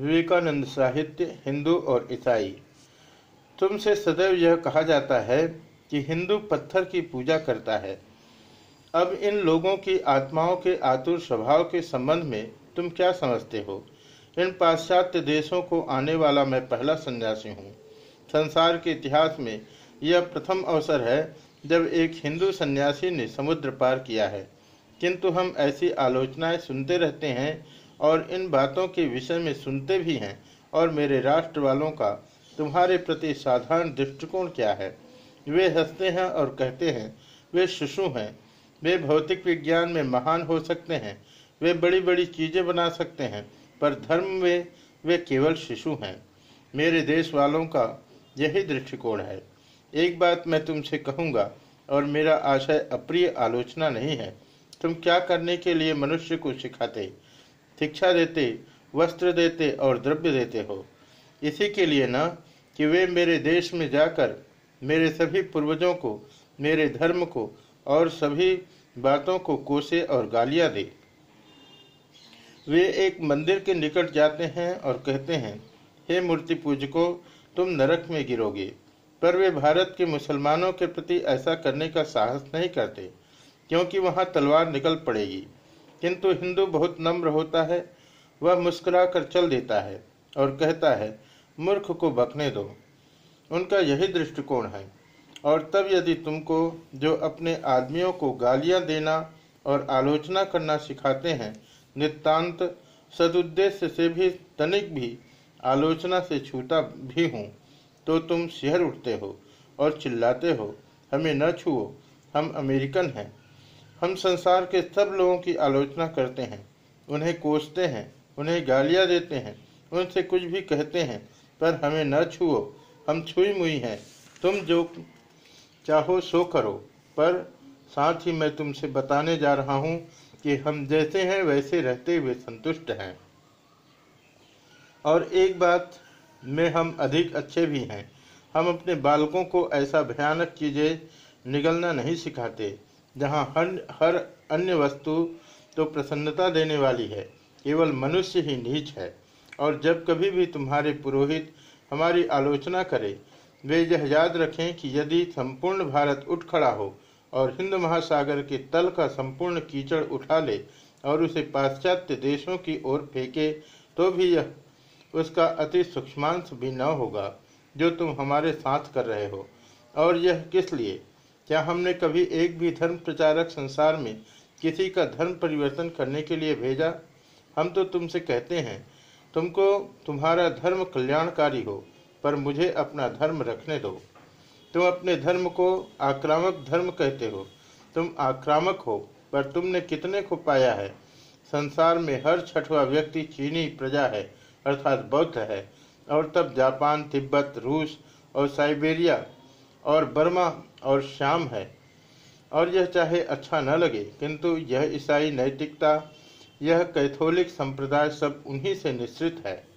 विवेकानंद साहित्य, हिंदू और ईसाई। तुमसे सदैव यह कहा जाता है कि हिंदू पत्थर की पूजा करता है। अब इन लोगों की आत्माओं के आतुर स्वभाव के संबंध में तुम क्या समझते हो? इन पाश्चात्य देशों को आने वाला मैं पहला सन्यासी हूँ। संसार के इतिहास में यह प्रथम अवसर है जब एक हिंदू सन्यासी ने समुद्र पार किया है। किंतु हम ऐसी आलोचनाएँ सुनते रहते हैं और इन बातों के विषय में सुनते भी हैं और मेरे राष्ट्र वालों का तुम्हारे प्रति साधारण दृष्टिकोण क्या है? वे हँसते हैं और कहते हैं, वे शिशु हैं। वे भौतिक विज्ञान में महान हो सकते हैं। वे बड़ी बड़ी चीज़ें बना सकते हैं, पर धर्म में वे केवल शिशु हैं। मेरे देश वालों का यही दृष्टिकोण है। एक बात मैं तुमसे कहूँगा, और मेरा आशय अप्रिय आलोचना नहीं है। तुम क्या करने के लिए मनुष्य को सिखाते? शिक्षा देते, वस्त्र देते और द्रव्य देते हो। इसी के लिए न, कि वे मेरे देश में जाकर मेरे सभी पूर्वजों को, मेरे धर्म को और सभी बातों को कोसे और गालियाँ दे। वे एक मंदिर के निकट जाते हैं और कहते हैं, हे मूर्ति पूजको, तुम नरक में गिरोगे, पर वे भारत के मुसलमानों के प्रति ऐसा करने का साहस नहीं करते, क्योंकि वहाँ तलवार निकल पड़ेगी। किंतु हिंदू बहुत नम्र होता है, वह मुस्कुराकर चल देता है और कहता है, मूर्ख को बकने दो। उनका यही दृष्टिकोण है। और तब यदि तुमको, जो अपने आदमियों को गालियाँ देना और आलोचना करना सिखाते हैं, नितांत सदुद्देश्य से भी, तनिक भी आलोचना से छूटा भी हूँ तो तुम शहर उठते हो और चिल्लाते हो, हमें न छुओ, हम अमेरिकन हैं। हम संसार के सब लोगों की आलोचना करते हैं, उन्हें कोसते हैं, उन्हें गालियाँ देते हैं, उनसे कुछ भी कहते हैं, पर हमें न छुओ। हम छुई मुई हैं। तुम जो चाहो सो करो, पर साथ ही मैं तुमसे बताने जा रहा हूँ कि हम जैसे हैं, वैसे रहते हुए संतुष्ट हैं। और एक बात में हम अधिक अच्छे भी हैं। हम अपने बालकों को ऐसा भयानक चीज़ें निगलना नहीं सिखाते। जहाँ हर हर अन्य वस्तु तो प्रसन्नता देने वाली है, केवल मनुष्य ही नीच है। और जब कभी भी तुम्हारे पुरोहित हमारी आलोचना करें, वे यह याद रखें कि यदि संपूर्ण भारत उठ खड़ा हो और हिंद महासागर के तल का संपूर्ण कीचड़ उठा ले और उसे पाश्चात्य देशों की ओर फेंके तो भी यह, उसका अति सूक्ष्मांश भी न होगा, जो तुम हमारे साथ कर रहे हो। और यह किस लिए? क्या हमने कभी एक भी धर्म प्रचारक संसार में किसी का धर्म परिवर्तन करने के लिए भेजा? हम तो तुमसे कहते हैं, तुमको तुम्हारा धर्म कल्याणकारी हो, पर मुझे अपना धर्म रखने दो। तुम अपने धर्म को आक्रामक धर्म कहते हो। तुम आक्रामक हो, पर तुमने कितने को पाया है? संसार में हर छठवा व्यक्ति चीनी प्रजा है, अर्थात बौद्ध है, और तब जापान, तिब्बत, रूस और साइबेरिया और बर्मा और श्याम है। और यह चाहे अच्छा न लगे, किंतु यह ईसाई नैतिकता, यह कैथोलिक संप्रदाय सब उन्हीं से निश्रित है।